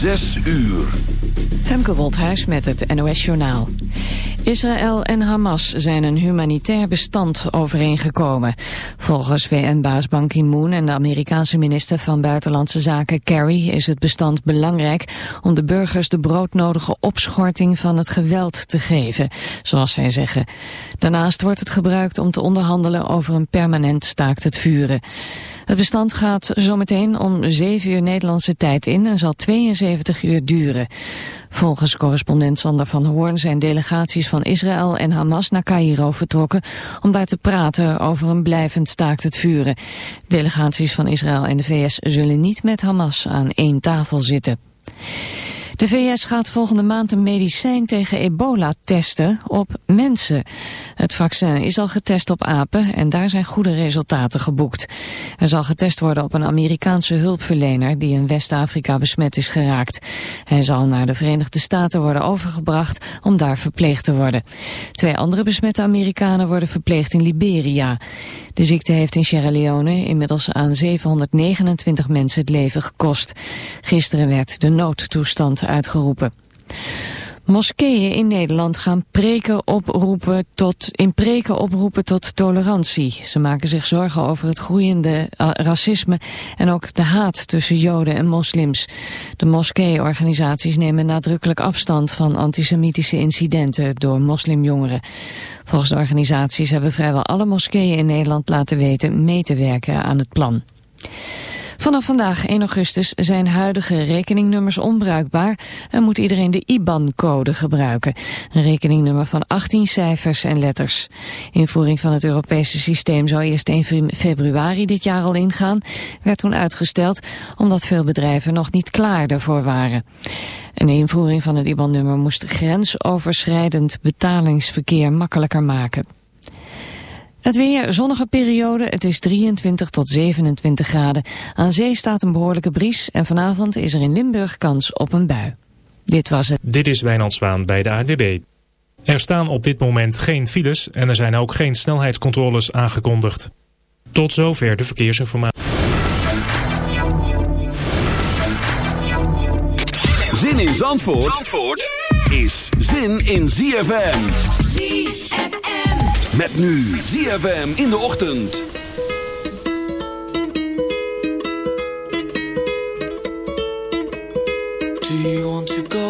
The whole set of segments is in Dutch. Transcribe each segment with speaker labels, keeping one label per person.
Speaker 1: Zes uur.
Speaker 2: Femke met het NOS Journaal. Israël en Hamas zijn een humanitair bestand overeengekomen. Volgens VN-baas Ban Ki-moon en de Amerikaanse minister van Buitenlandse Zaken Kerry is het bestand belangrijk om de burgers de broodnodige opschorting van het geweld te geven, zoals zij zeggen. Daarnaast wordt het gebruikt om te onderhandelen over een permanent staakt het vuren. Het bestand gaat zometeen om 7 uur Nederlandse tijd in en zal 72 uur duren. Volgens correspondent Sander van Hoorn zijn delegaties van Israël en Hamas naar Cairo vertrokken om daar te praten over een blijvend staakt het vuren. Delegaties van Israël en de VS zullen niet met Hamas aan één tafel zitten. De VS gaat volgende maand een medicijn tegen ebola testen op mensen. Het vaccin is al getest op apen en daar zijn goede resultaten geboekt. Er zal getest worden op een Amerikaanse hulpverlener die in West-Afrika besmet is geraakt. Hij zal naar de Verenigde Staten worden overgebracht om daar verpleegd te worden. Twee andere besmette Amerikanen worden verpleegd in Liberia. De ziekte heeft in Sierra Leone inmiddels aan 729 mensen het leven gekost. Gisteren werd de noodtoestand uitgeroepen. Moskeeën in Nederland gaan preken oproepen tot, in preken oproepen tot tolerantie. Ze maken zich zorgen over het groeiende uh, racisme en ook de haat tussen joden en moslims. De moskeeorganisaties nemen nadrukkelijk afstand van antisemitische incidenten door moslimjongeren. Volgens de organisaties hebben vrijwel alle moskeeën in Nederland laten weten mee te werken aan het plan. Vanaf vandaag 1 augustus zijn huidige rekeningnummers onbruikbaar en moet iedereen de IBAN-code gebruiken. Een rekeningnummer van 18 cijfers en letters. Invoering van het Europese systeem zou eerst 1 februari dit jaar al ingaan, werd toen uitgesteld omdat veel bedrijven nog niet klaar daarvoor waren. Een invoering van het IBAN-nummer moest grensoverschrijdend betalingsverkeer makkelijker maken. Het weer, zonnige periode, het is 23 tot 27 graden. Aan zee staat een behoorlijke bries en vanavond is er in Limburg kans op een bui. Dit was het.
Speaker 3: Dit is Wijnand Zwaan bij de ADB. Er staan op dit moment geen files en er zijn ook geen snelheidscontroles aangekondigd. Tot zover de verkeersinformatie.
Speaker 1: Zin in Zandvoort, Zandvoort is zin in ZFM.
Speaker 4: ZFM.
Speaker 1: Met nu ZFM in de ochtend.
Speaker 5: Do you want to go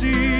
Speaker 5: See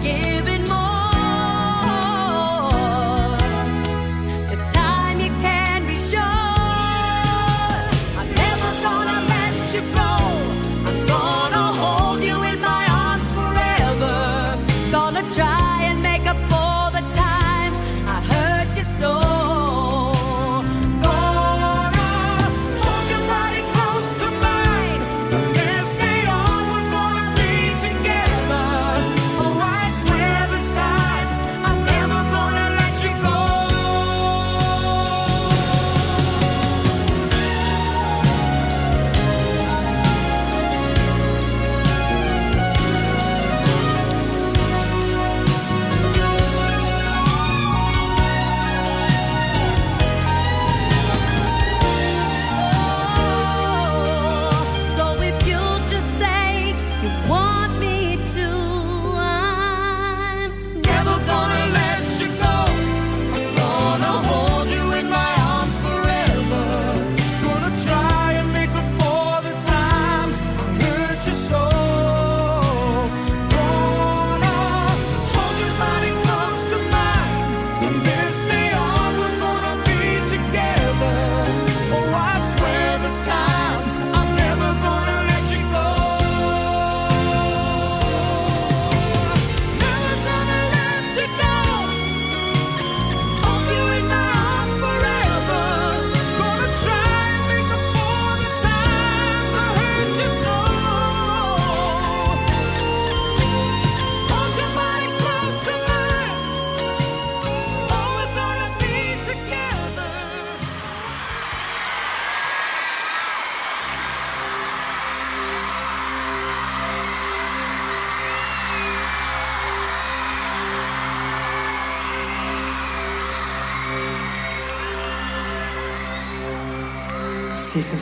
Speaker 6: again.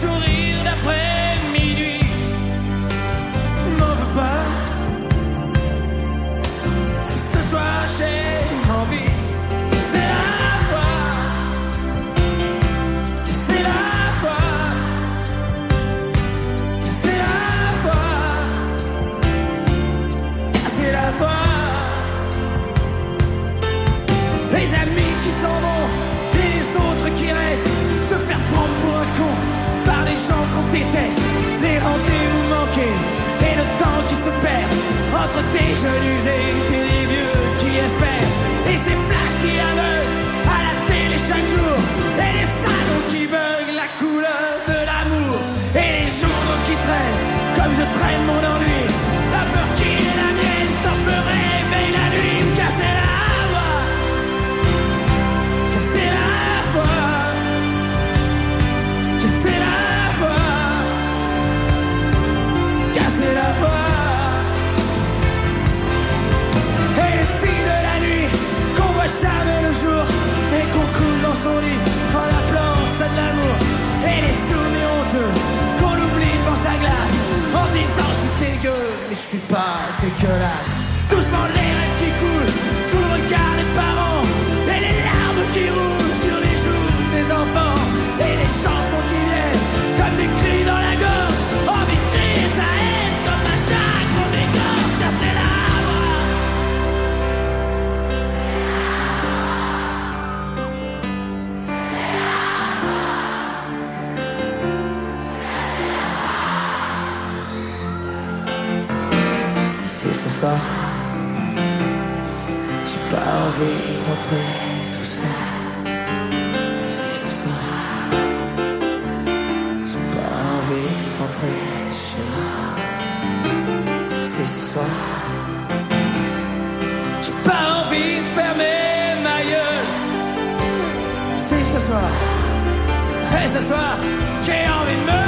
Speaker 6: sourire d'après.
Speaker 7: rentrer chez moi. C'est ce soir. J'ai pas envie de fermer ma gueule. C'est ce soir. Et ce soir, j'ai envie de me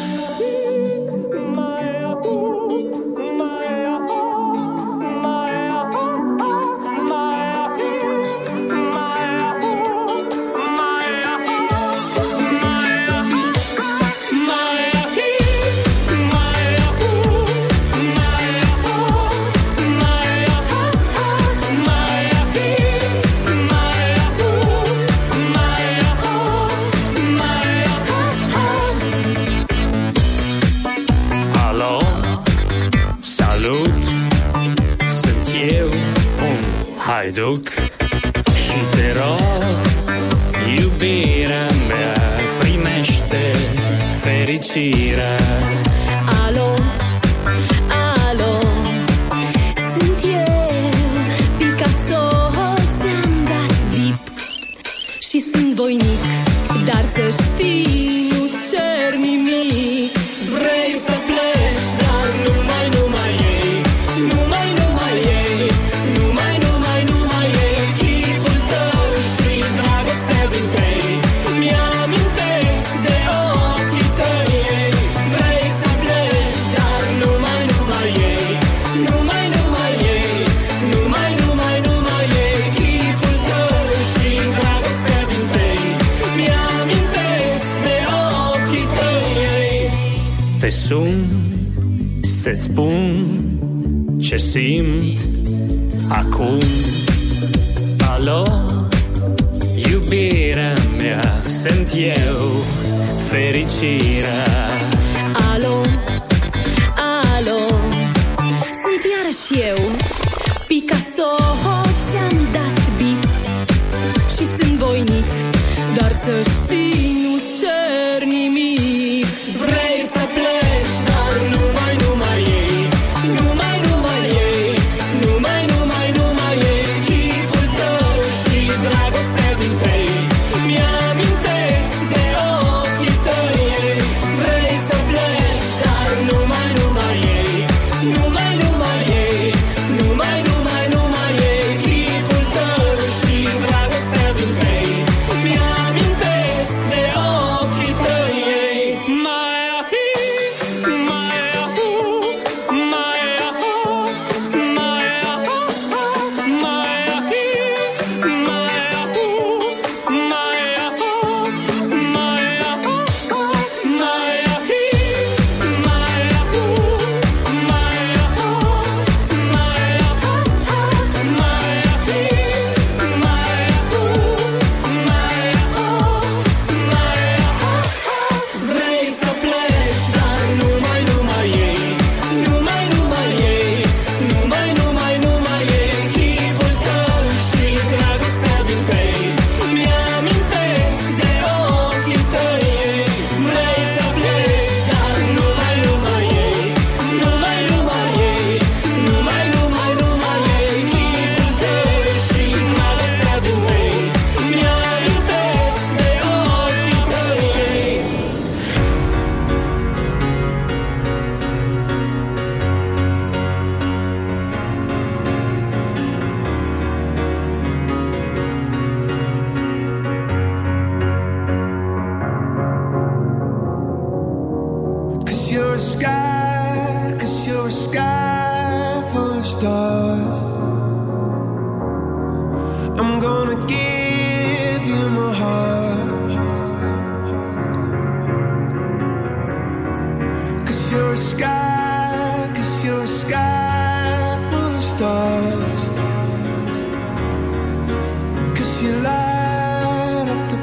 Speaker 1: ook.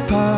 Speaker 1: apart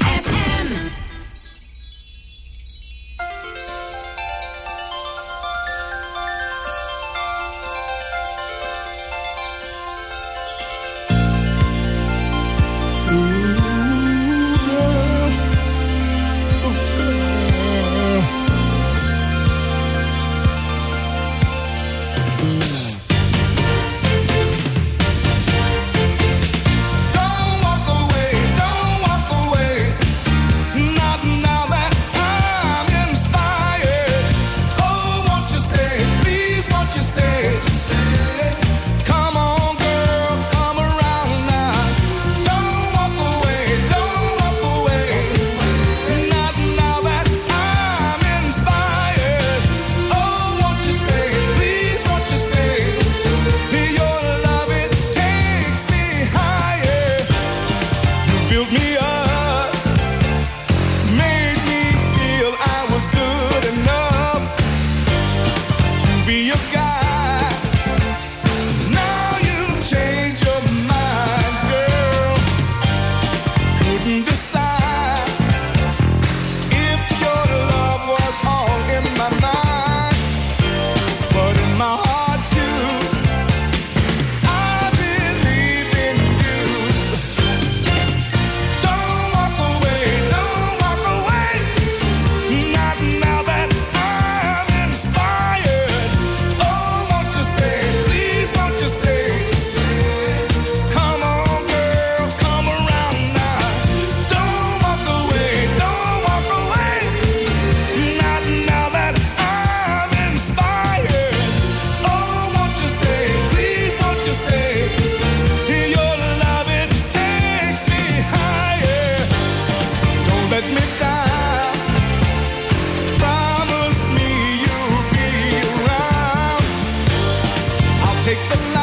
Speaker 8: take the lie.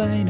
Speaker 9: kleine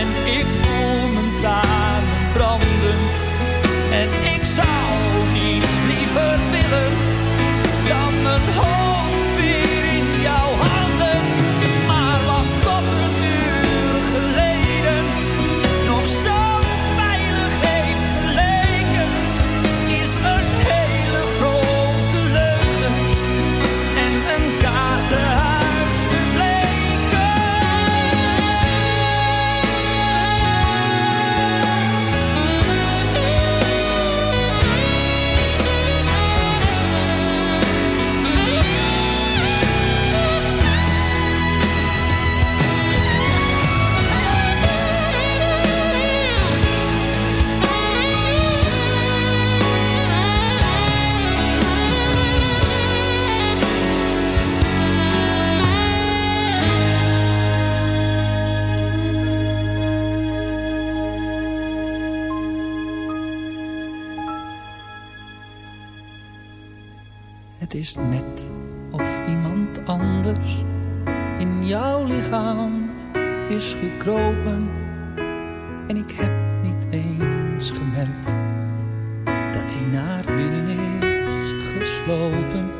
Speaker 9: en ik voel me klaar. en ik
Speaker 4: heb niet eens gemerkt dat hij naar binnen is geslopen.